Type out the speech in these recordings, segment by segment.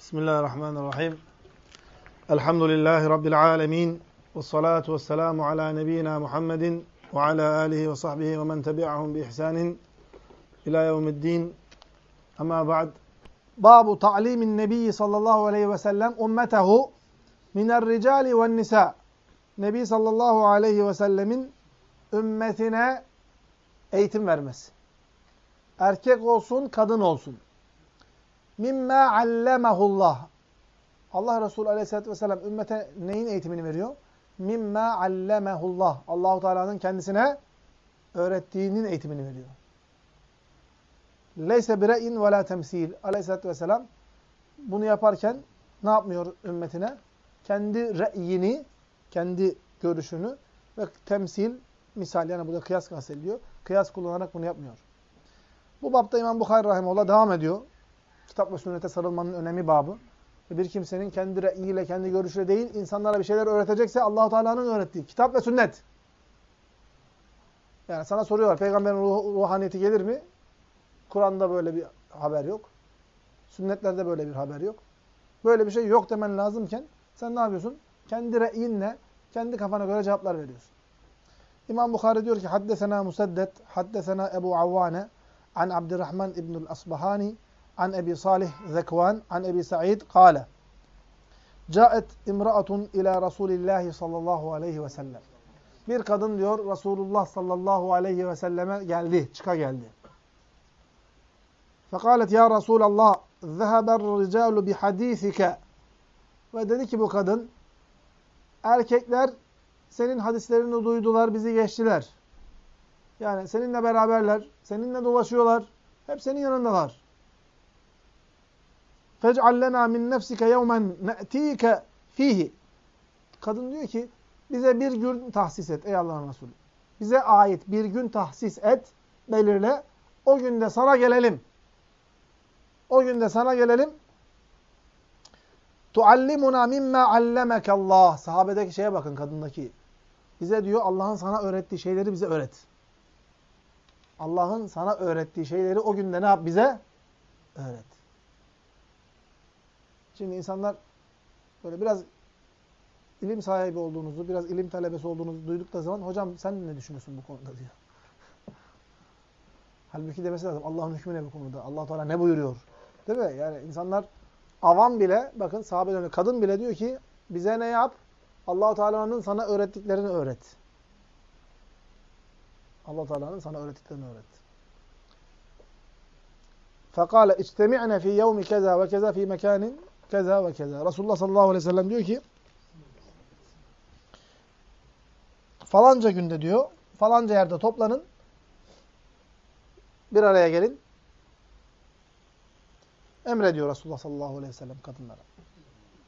Bismillahirrahmanirrahim. Elhamdülillahi Rabbil alemin. Ve salatu ve selamu ala nebiyyina Muhammedin ve ala alihi ve sahbihi ve men tebi'ahum bi ihsanin ila yevmiddin. Ama ba'd. Babu ta'limin nebiyyi sallallahu aleyhi ve sellem ummetehu miner ricali ve nisa. Nebi sallallahu aleyhi ve sellemin ümmetine eğitim vermesi. Erkek olsun, kadın olsun. Mimme allemehullah. Allah Resulü Aleyhisselatü vesselam ümmete neyin eğitimini veriyor? Mimme allemehullah. Allahu Teala'nın kendisine öğrettiğinin eğitimini veriyor. Leyse bire'in ve la temsil. Aleyhisselatü vesselam bunu yaparken ne yapmıyor ümmetine? Kendi re'yini, kendi görüşünü ve temsil, misal yani burada kıyas kastediliyor. Kıyas kullanarak bunu yapmıyor. Bu bapta İmam Bukhari Rahimullah devam ediyor. Kitap ve sünnete sarılmanın önemi babı. Bir kimsenin kendi re'iyle, kendi görüşüyle değil, insanlara bir şeyler öğretecekse Allahu Teala'nın öğrettiği kitap ve sünnet. Yani sana soruyorlar, peygamberin ruh, ruhaniyeti gelir mi? Kur'an'da böyle bir haber yok. Sünnetlerde böyle bir haber yok. Böyle bir şey yok demen lazımken sen ne yapıyorsun? Kendi re'inle, kendi kafana göre cevaplar veriyorsun. İmam Bukhari diyor ki, Haddesena Musaddet, Haddesena Ebu Avvane, An Abdurrahman İbnül Asbahani, an Ebi Salih Zekvan, an Ebi Sa'id, kâle. Câet imra'atun ila Resulillahi sallallahu aleyhi ve sellem. Bir kadın diyor Resulullah sallallahu aleyhi ve selleme geldi, çıka geldi. Fekalet ya Resulallah, zeheber ricalu bihadîsike. Ve dedi ki bu kadın, erkekler senin hadislerini duydular, bizi geçtiler. Yani seninle beraberler, seninle dolaşıyorlar, hep senin yanındalar. فَجْعَلْ لَنَا مِنْ نَفْسِكَ يَوْمًا نَأْتِيكَ fihi. Kadın diyor ki, bize bir gün tahsis et ey Allah'ın Resulü. Bize ait bir gün tahsis et, belirle. O günde sana gelelim. O günde sana gelelim. Tuallimuna mimma allemeke Allah. Sahabedeki şeye bakın kadındaki. Bize diyor Allah'ın sana öğrettiği şeyleri bize öğret. Allah'ın sana öğrettiği şeyleri o günde ne yap bize? Öğret. Şimdi insanlar böyle biraz ilim sahibi olduğunuzu, biraz ilim talebesi olduğunuzu duydukları zaman hocam sen ne düşünüyorsun bu konuda diyor. Halbuki demesi lazım Allah'ın hükmü ne bu konuda? Allah Teala ne buyuruyor? Değil mi? Yani insanlar avam bile bakın sahabe dönüyor. Kadın bile diyor ki bize ne yap? Allah Teala'nın sana öğrettiklerini öğret. Allah Teala'nın sana öğrettiklerini öğret. İçtemi'ne fi yevmi keza ve keza fi mekanin keza ve keza. Resulullah sallallahu aleyhi ve sellem diyor ki falanca günde diyor, falanca yerde toplanın, bir araya gelin. Emrediyor Resulullah sallallahu aleyhi ve sellem kadınlara.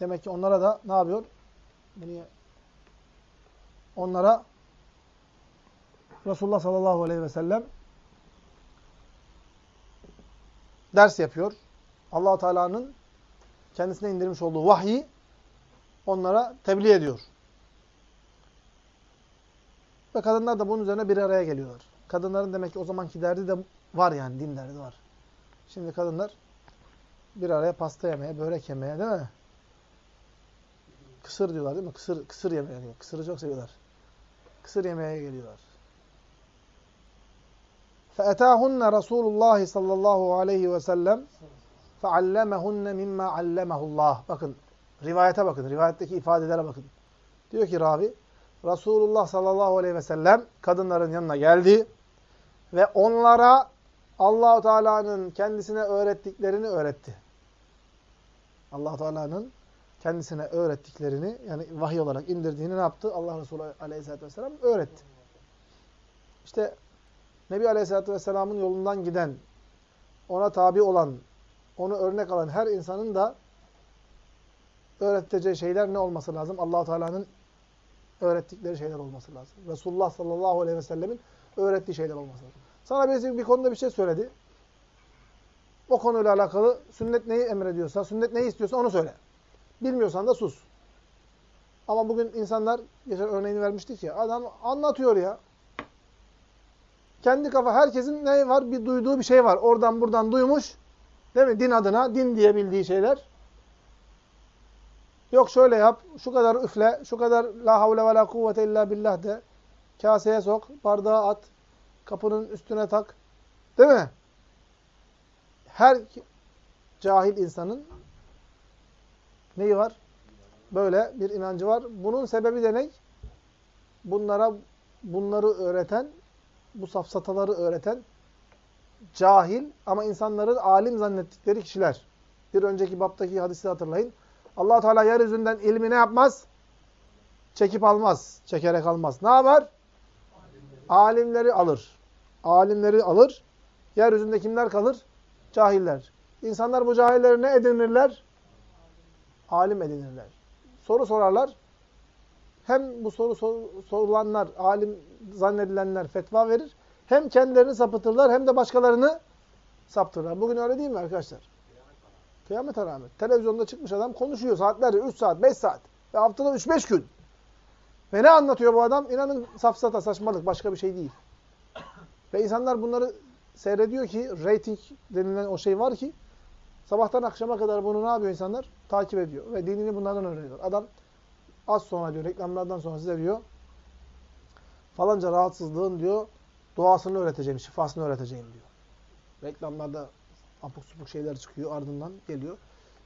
Demek ki onlara da ne yapıyor? Onlara Resulullah sallallahu aleyhi ve sellem ders yapıyor. allah Teala'nın kendisine indirmiş olduğu vahyi onlara tebliğ ediyor. Ve kadınlar da bunun üzerine bir araya geliyorlar. Kadınların demek ki o zamanki derdi de var yani, din derdi var. Şimdi kadınlar bir araya pasta yemeye, börek yemeye değil mi? Kısır diyorlar değil mi? Kısır, kısır yemeye diyor. Kısırı çok seviyorlar. Kısır yemeye geliyorlar. فَاَتَاهُنَّ رَسُولُ اللّٰهِ sallallahu aleyhi ve sellem فَعَلَّمَهُنَّ مِمَّا عَلَّمَهُ اللّٰهِ Bakın, rivayete bakın, rivayetteki ifadelere bakın. Diyor ki ravi, Resulullah sallallahu aleyhi ve sellem kadınların yanına geldi ve onlara Allahu Teala'nın kendisine öğrettiklerini öğretti. Allah Teala'nın kendisine öğrettiklerini yani vahiy olarak indirdiğini ne yaptı? Allah Resulü Aleyhisselatü vesselam öğretti. İşte Nebi Aleyhisselatü vesselamın yolundan giden, ona tabi olan, onu örnek alan her insanın da öğreteceği şeyler ne olması lazım? allah Teala'nın öğrettikleri şeyler olması lazım. Resulullah sallallahu aleyhi ve sellemin öğrettiği şeyler olması lazım. Sana birisi bir konuda bir şey söyledi. O konuyla alakalı sünnet neyi emrediyorsa, sünnet neyi istiyorsa onu söyle. Bilmiyorsan da sus. Ama bugün insanlar, geçen örneğini vermiştik ya, adam anlatıyor ya. Kendi kafa, herkesin ne var? Bir duyduğu bir şey var. Oradan buradan duymuş. Değil mi? Din adına, din diye bildiği şeyler. Yok şöyle yap, şu kadar üfle, şu kadar la havle ve la kuvvete illa billah de. Kaseye sok, bardağı at, kapının üstüne tak. Değil mi? Her cahil insanın neyi var? Böyle bir inancı var. Bunun sebebi de ne? Bunlara bunları öğreten, bu safsataları öğreten cahil ama insanların alim zannettikleri kişiler. Bir önceki baptaki hadisi hatırlayın. allah Teala yeryüzünden ilmi ne yapmaz? Çekip almaz. Çekerek almaz. Ne yapar? Alimleri alır. Alimleri alır. Yeryüzünde kimler kalır? Cahiller. İnsanlar bu cahilleri ne edinirler? Alim edinirler. Soru sorarlar. Hem bu soru sor sorulanlar, alim zannedilenler fetva verir. Hem kendilerini sapıtırlar hem de başkalarını saptırırlar. Bugün öyle değil mi arkadaşlar? Kıyamet alamet. Televizyonda çıkmış adam konuşuyor saatlerce. 3 saat, 5 saat. Ve haftada 3-5 gün. Ve ne anlatıyor bu adam? İnanın safsata, saçmalık. Başka bir şey değil. Ve insanlar bunları seyrediyor ki rating denilen o şey var ki sabahtan akşama kadar bunu ne yapıyor insanlar? Takip ediyor. Ve dinini bunlardan öğreniyor. Adam az sonra diyor reklamlardan sonra size diyor falanca rahatsızlığın diyor duasını öğreteceğim, şifasını öğreteceğim diyor. Reklamlarda apuk supuk şeyler çıkıyor ardından geliyor.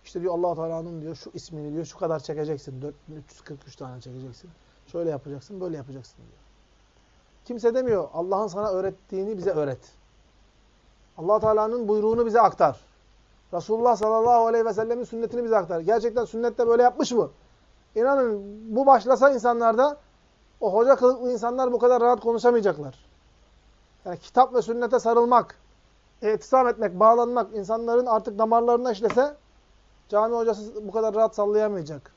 İşte diyor allah Teala'nın diyor şu ismini diyor şu kadar çekeceksin. 4343 tane çekeceksin. Şöyle yapacaksın, böyle yapacaksın diyor. Kimse demiyor Allah'ın sana öğrettiğini bize öğret. allah Teala'nın buyruğunu bize aktar. Resulullah sallallahu aleyhi ve sellemin sünnetini bize aktar. Gerçekten sünnette böyle yapmış mı? İnanın bu başlasa insanlarda o hoca kılıklı insanlar bu kadar rahat konuşamayacaklar. Yani kitap ve sünnete sarılmak, etisam etmek, bağlanmak insanların artık damarlarına işlese cami hocası bu kadar rahat sallayamayacak.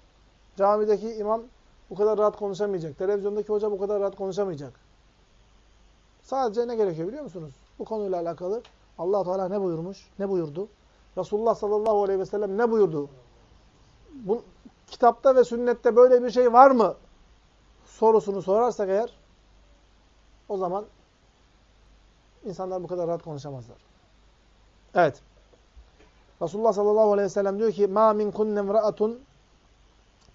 Camideki imam bu kadar rahat konuşamayacak. Televizyondaki hoca bu kadar rahat konuşamayacak. Sadece ne gerekiyor biliyor musunuz? Bu konuyla alakalı allah Teala ne buyurmuş? Ne buyurdu? Resulullah sallallahu aleyhi ve sellem ne buyurdu? Bu, kitapta ve sünnette böyle bir şey var mı? Sorusunu sorarsak eğer o zaman insanlar bu kadar rahat konuşamazlar. Evet. Resulullah sallallahu aleyhi ve sellem diyor ki مَا مِنْ كُنَّ امْرَأَةٌ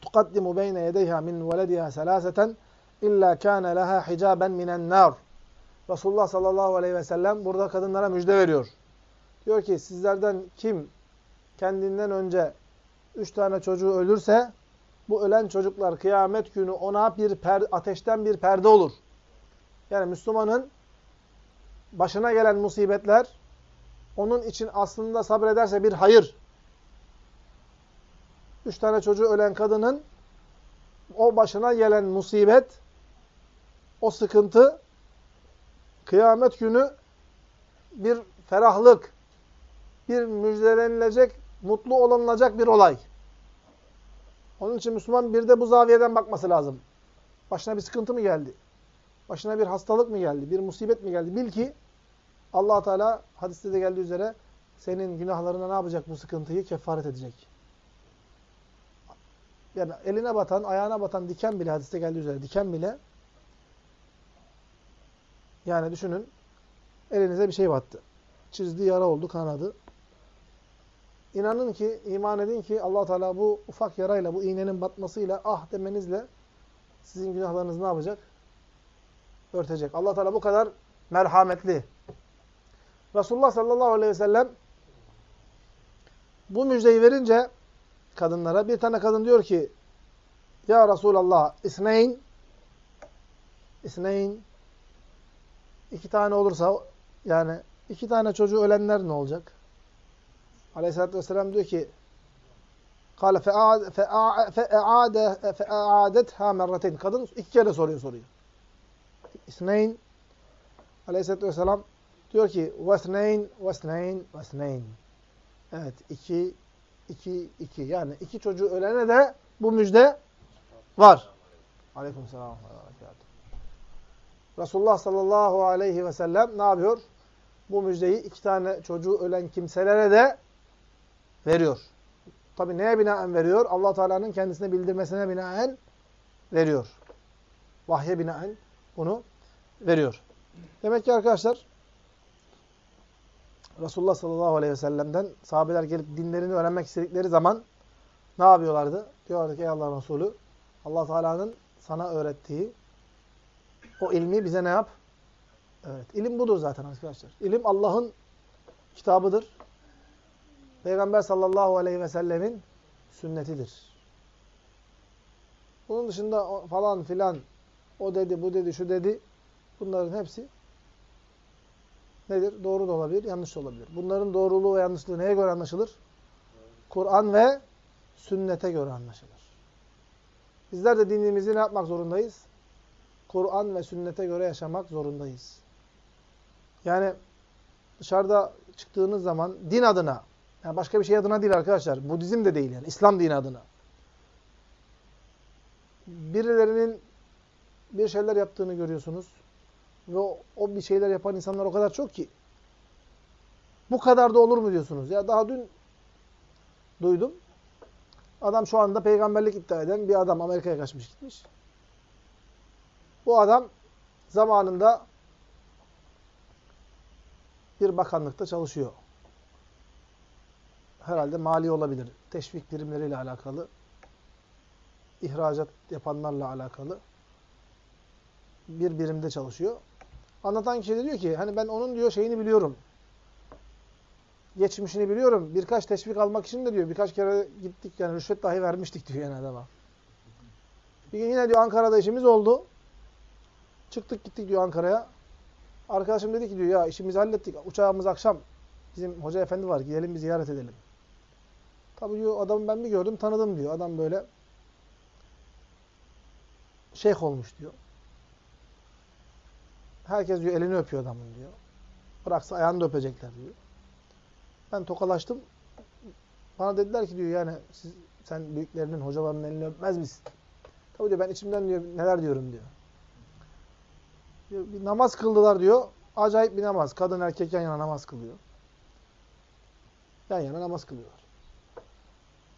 تُقَدِّمُ بَيْنَ يَدَيْهَا مِنْ وَلَدِهَا سَلَاسَةً اِلَّا كَانَ لَهَا حِجَابًا مِنَ النَّارِ Resulullah sallallahu aleyhi ve sellem burada kadınlara müjde veriyor. Diyor ki sizlerden kim kendinden önce üç tane çocuğu ölürse bu ölen çocuklar kıyamet günü ona bir per, ateşten bir perde olur. Yani Müslümanın başına gelen musibetler onun için aslında sabrederse bir hayır. Üç tane çocuğu ölen kadının o başına gelen musibet, o sıkıntı kıyamet günü bir ferahlık, bir müjdelenilecek, mutlu olunacak bir olay. Onun için Müslüman bir de bu zaviyeden bakması lazım. Başına bir sıkıntı mı geldi? Başına bir hastalık mı geldi? Bir musibet mi geldi? Bil ki allah Teala hadiste de geldiği üzere senin günahlarına ne yapacak bu sıkıntıyı? Kefaret edecek. Yani eline batan, ayağına batan diken bile hadiste geldiği üzere diken bile yani düşünün elinize bir şey battı. Çizdi, yara oldu, kanadı. İnanın ki, iman edin ki allah Teala bu ufak yarayla, bu iğnenin batmasıyla ah demenizle sizin günahlarınızı ne yapacak? Örtecek. allah Teala bu kadar merhametli. Resulullah sallallahu aleyhi ve sellem bu müjdeyi verince kadınlara bir tane kadın diyor ki Ya Resulallah isneyn isneyn iki tane olursa yani iki tane çocuğu ölenler ne olacak? Aleyhisselatü Vesselam diyor ki Kale fe'a'adetha merrateyn. Kadın iki kere soruyor soruyu. İsneyn Aleyhisselatü Vesselam diyor ki vesneyn, vesneyn, vesneyn. Evet, iki, iki, iki. Yani iki çocuğu ölene de bu müjde var. Aleyküm selam. Resulullah sallallahu aleyhi ve sellem ne yapıyor? Bu müjdeyi iki tane çocuğu ölen kimselere de veriyor. Tabi neye binaen veriyor? allah Teala'nın kendisine bildirmesine binaen veriyor. Vahye binaen bunu veriyor. Demek ki arkadaşlar Resulullah sallallahu aleyhi ve sellem'den sahabeler gelip dinlerini öğrenmek istedikleri zaman ne yapıyorlardı? Diyorlardı ki ey Allah'ın Resulü allah Teala'nın sana öğrettiği o ilmi bize ne yap? Evet. İlim budur zaten arkadaşlar. İlim Allah'ın kitabıdır. Peygamber sallallahu aleyhi ve sellemin sünnetidir. Bunun dışında falan filan o dedi, bu dedi, şu dedi. Bunların hepsi nedir? Doğru da olabilir, yanlış da olabilir. Bunların doğruluğu ve yanlışlığı neye göre anlaşılır? Kur'an ve sünnete göre anlaşılır. Bizler de dinimizi ne yapmak zorundayız? Kur'an ve sünnete göre yaşamak zorundayız. Yani dışarıda çıktığınız zaman din adına, yani başka bir şey adına değil arkadaşlar. Budizm de değil yani. İslam dini adına. Birilerinin bir şeyler yaptığını görüyorsunuz. Ve o, o bir şeyler yapan insanlar o kadar çok ki. Bu kadar da olur mu diyorsunuz? Ya daha dün duydum. Adam şu anda peygamberlik iddia eden bir adam Amerika'ya kaçmış gitmiş. Bu adam zamanında bir bakanlıkta çalışıyor. Herhalde mali olabilir. Teşvik birimleriyle alakalı. ihracat yapanlarla alakalı. Bir birimde çalışıyor. Anlatan kişi de diyor ki hani ben onun diyor şeyini biliyorum. Geçmişini biliyorum. Birkaç teşvik almak için de diyor birkaç kere gittik yani rüşvet dahi vermiştik diyor yani adama. Bir gün yine diyor Ankara'da işimiz oldu. Çıktık gittik diyor Ankara'ya. Arkadaşım dedi ki diyor ya işimizi hallettik. Uçağımız akşam. Bizim hoca efendi var. Gidelim bir ziyaret edelim. Tabii diyor adamı ben bir gördüm tanıdım diyor. Adam böyle şeyh olmuş diyor. Herkes diyor elini öpüyor adamın diyor. Bıraksa ayağını da öpecekler diyor. Ben tokalaştım. Bana dediler ki diyor yani siz, sen büyüklerinin, hocalarının elini öpmez misin? Tabii diyor ben içimden diyor neler diyorum diyor. diyor bir namaz kıldılar diyor. Acayip bir namaz. Kadın erkek yan yana namaz kılıyor. Yan yana namaz kılıyorlar.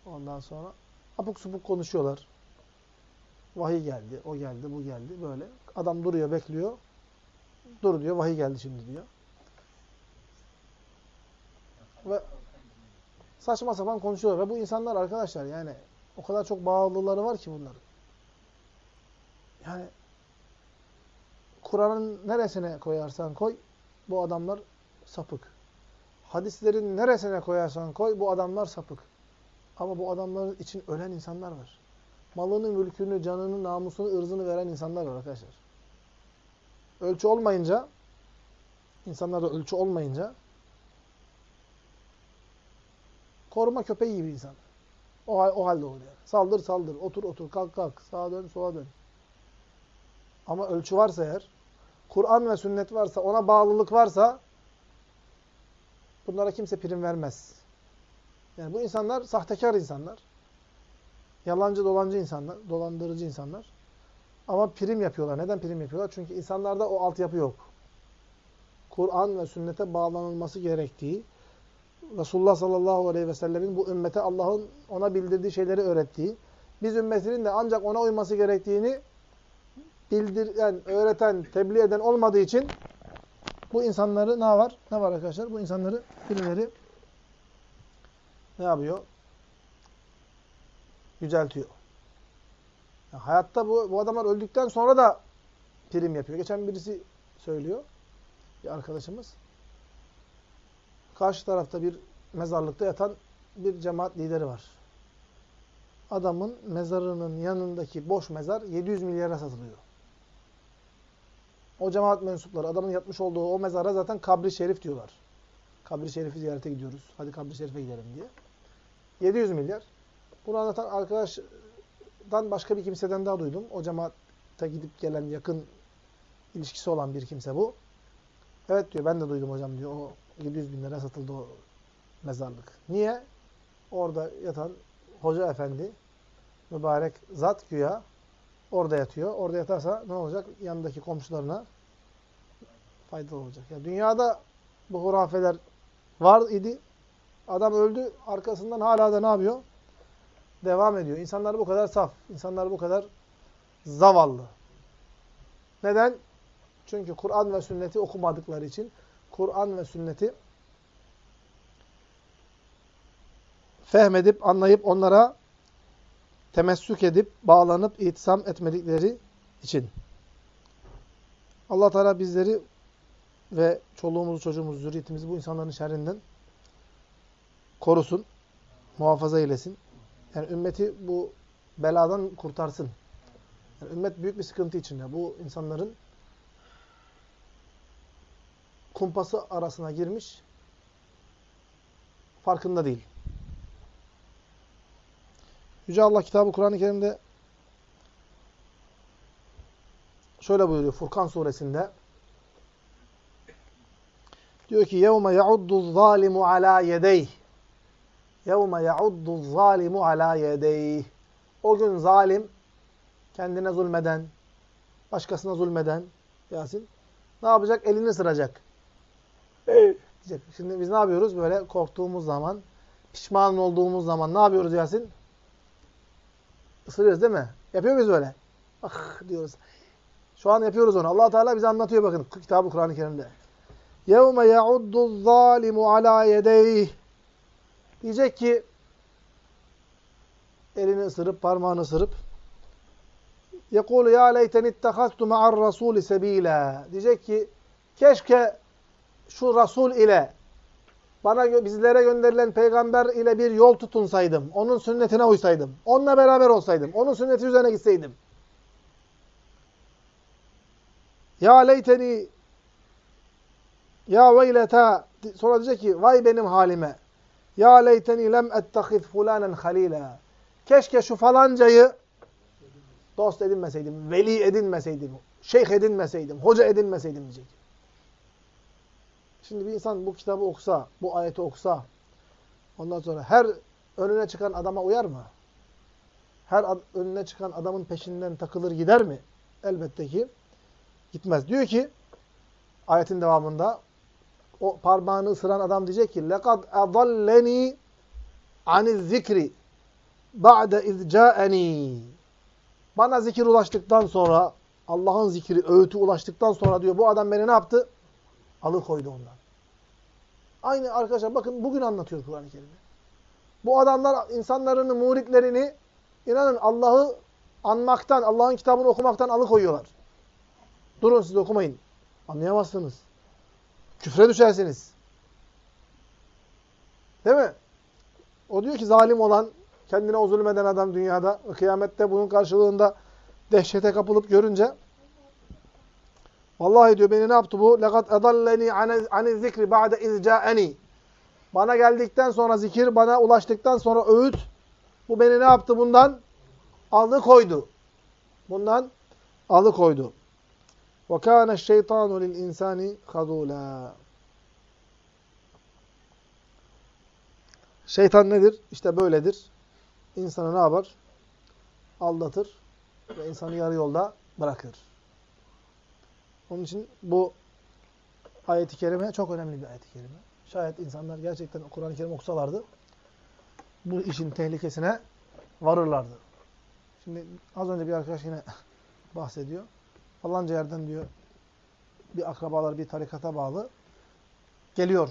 Ondan sonra apuk supuk konuşuyorlar. Vahiy geldi, o geldi, bu geldi böyle. Adam duruyor, bekliyor. Dur diyor, vahiy geldi şimdi diyor. Ve saçma sapan konuşuyorlar. Ve bu insanlar arkadaşlar yani o kadar çok bağlılıkları var ki bunların. Yani Kur'an'ın neresine koyarsan koy bu adamlar sapık. Hadislerin neresine koyarsan koy bu adamlar sapık. Ama bu adamların için ölen insanlar var. Malını, mülkünü, canını, namusunu, ırzını veren insanlar var arkadaşlar. Ölçü olmayınca, insanlarda ölçü olmayınca koruma köpeği gibi insan. O, o halde olur yani. Saldır saldır, otur otur, kalk kalk, sağa dön, sola dön. Ama ölçü varsa eğer, Kur'an ve sünnet varsa, ona bağlılık varsa bunlara kimse prim vermez. Yani bu insanlar sahtekar insanlar. Yalancı dolancı insanlar, dolandırıcı insanlar. Ama prim yapıyorlar. Neden prim yapıyorlar? Çünkü insanlarda o altyapı yok. Kur'an ve sünnete bağlanılması gerektiği, Resulullah sallallahu aleyhi ve sellemin bu ümmete Allah'ın ona bildirdiği şeyleri öğrettiği, biz ümmetinin de ancak ona uyması gerektiğini bildiren, öğreten, tebliğ eden olmadığı için bu insanları ne var? Ne var arkadaşlar? Bu insanları birileri ne yapıyor? Yüceltiyor. Yani hayatta bu, bu adamlar öldükten sonra da prim yapıyor. Geçen birisi söylüyor. Bir arkadaşımız. Karşı tarafta bir mezarlıkta yatan bir cemaat lideri var. Adamın mezarının yanındaki boş mezar 700 milyara satılıyor. O cemaat mensupları adamın yatmış olduğu o mezara zaten kabri şerif diyorlar. Kabri şerifi ziyarete gidiyoruz. Hadi kabri şerife gidelim diye. 700 milyar. Bunu anlatan arkadaştan başka bir kimseden daha duydum. O cemaate gidip gelen yakın ilişkisi olan bir kimse bu. Evet diyor ben de duydum hocam diyor. O 700 bin lira satıldı o mezarlık. Niye? Orada yatan hoca efendi mübarek zat güya orada yatıyor. Orada yatarsa ne olacak? Yanındaki komşularına faydalı olacak. Yani dünyada bu hurafeler var idi. Adam öldü. Arkasından hala da ne yapıyor? Devam ediyor. İnsanlar bu kadar saf. İnsanlar bu kadar zavallı. Neden? Çünkü Kur'an ve sünneti okumadıkları için Kur'an ve sünneti fehmedip, anlayıp onlara temessük edip, bağlanıp, itisam etmedikleri için. allah Teala bizleri ve çoluğumuzu, çocuğumuzu, zürriyetimizi bu insanların şerrinden korusun, muhafaza eylesin. Yani ümmeti bu beladan kurtarsın. Yani ümmet büyük bir sıkıntı içinde. Bu insanların kumpası arasına girmiş, farkında değil. Yüce Allah kitabı Kur'an-ı Kerim'de şöyle buyuruyor Furkan suresinde. Diyor ki يَوْمَ يَعُدُّ الظَّالِمُ عَلَى يَدَيْهِ يَوْمَ يَعُدُّ الظَّالِمُ عَلَى يَدَيْهِ O gün zalim, kendine zulmeden, başkasına zulmeden, Yasin, ne yapacak? Elini ısıracak. Diyecek. Şimdi biz ne yapıyoruz? Böyle korktuğumuz zaman, pişman olduğumuz zaman ne yapıyoruz Yasin? Isırıyoruz değil mi? Yapıyor muyuz böyle? Ah diyoruz. Şu an yapıyoruz onu. allah Teala bize anlatıyor bakın kitabı Kur'an-ı Kerim'de. يَوْمَ يَعُدُّ الظَّالِمُ عَلَى يَدَيْهِ Diyecek ki elini ısırıp, parmağını ısırıp يَقُولُ يَا لَيْتَنِ اتَّخَذْتُ مَعَ الرَّسُولِ سَب۪يلًا Diyecek ki keşke şu Resul ile bana bizlere gönderilen peygamber ile bir yol tutunsaydım. Onun sünnetine uysaydım. Onunla beraber olsaydım. Onun sünneti üzerine gitseydim. Ya leyteni ya veyleta sonra diyecek ki vay benim halime. Ya leyteni lem ettehiz fulanen halila. Keşke şu falancayı dost edinmeseydim, veli edinmeseydim, şeyh edinmeseydim, hoca edinmeseydim diyecek. Şimdi bir insan bu kitabı okusa, bu ayeti okusa, ondan sonra her önüne çıkan adama uyar mı? Her önüne çıkan adamın peşinden takılır gider mi? Elbette ki gitmez. Diyor ki ayetin devamında o parmağını ısıran adam diyecek ki lekad adalleni aniz zikri ba'de izca'eni bana zikir ulaştıktan sonra Allah'ın zikri, öğütü ulaştıktan sonra diyor bu adam beni ne yaptı? Alıkoydu ondan. Aynı arkadaşlar bakın bugün anlatıyor Kur'an-ı Kerim'i. Bu adamlar insanlarını, muritlerini inanın Allah'ı anmaktan, Allah'ın kitabını okumaktan alıkoyuyorlar. Durun siz okumayın. Anlayamazsınız. Küfre düşersiniz. Değil mi? O diyor ki zalim olan, kendine o zulmeden adam dünyada, kıyamette bunun karşılığında dehşete kapılıp görünce Vallahi diyor beni ne yaptı bu? Lekat edalleni ani zikri ba'de izca'eni. Bana geldikten sonra zikir, bana ulaştıktan sonra öğüt. Bu beni ne yaptı bundan? Alıkoydu. Bundan alıkoydu. وَكَانَ الشَّيْطَانُ لِلْاِنْسَانِ خَذُولًا Şeytan nedir? İşte böyledir. İnsanı ne yapar? Aldatır ve insanı yarı yolda bırakır. Onun için bu ayet-i kerime çok önemli bir ayet-i kerime. Şayet insanlar gerçekten Kur'an-ı Kerim okusalardı bu işin tehlikesine varırlardı. Şimdi az önce bir arkadaş yine bahsediyor. Falanca yerden diyor bir akrabalar bir tarikata bağlı. Geliyor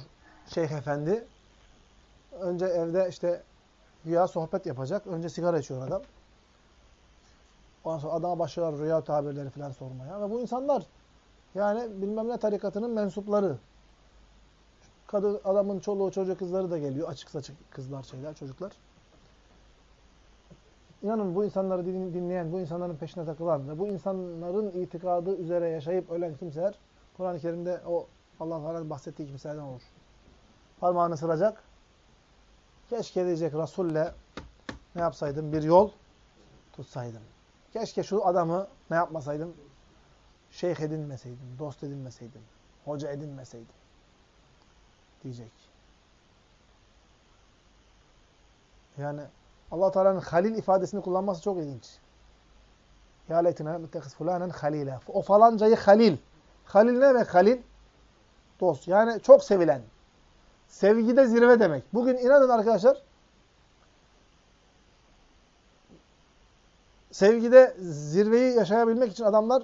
Şeyh Efendi. Önce evde işte güya sohbet yapacak. Önce sigara içiyor adam. Ondan sonra adama başlıyorlar rüya tabirleri falan sormaya. Ve bu insanlar yani bilmem ne tarikatının mensupları. Kadın, adamın çoluğu, çocuğu, kızları da geliyor. Açık saçık kızlar, şeyler, çocuklar. İnanın bu insanları dinleyen, bu insanların peşine takılan ve bu insanların itikadı üzere yaşayıp ölen kimseler Kur'an-ı Kerim'de o Allah Teala'nın bahsettiği kimselerden olur. Parmağını sıracak. Keşke diyecek Resul'le ne yapsaydım? Bir yol tutsaydım. Keşke şu adamı ne yapmasaydım? şeyh edinmeseydim, dost edinmeseydim, hoca edinmeseydim diyecek. Yani Allah Teala'nın halil ifadesini kullanması çok ilginç. Ya leytine müttehiz fulanen halile. O falancayı halil. Halil ne demek halil? Dost. Yani çok sevilen. Sevgide zirve demek. Bugün inanın arkadaşlar sevgide zirveyi yaşayabilmek için adamlar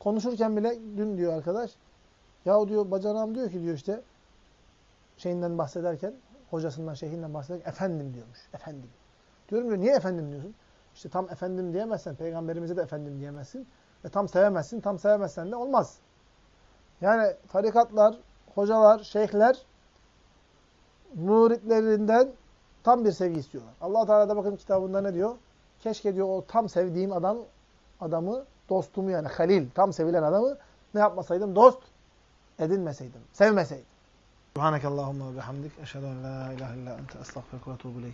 Konuşurken bile dün diyor arkadaş, ya diyor bacanağım diyor ki diyor işte şeyinden bahsederken, hocasından, şeyhinden bahsederken efendim diyormuş. Efendim. Diyorum diyor niye efendim diyorsun? İşte tam efendim diyemezsen, peygamberimize de efendim diyemezsin. Ve tam sevemezsin, tam sevemezsen de olmaz. Yani tarikatlar, hocalar, şeyhler muritlerinden tam bir sevgi istiyorlar. Allah Teala da bakın kitabında ne diyor? Keşke diyor o tam sevdiğim adam adamı, dostumu yani halil, tam sevilen adamı ne yapmasaydım? Dost edinmeseydim, sevmeseydim. Subhanakallahumma ve bihamdik. Eşhedü en la ilahe illa ente estağfiruke ve etûbü.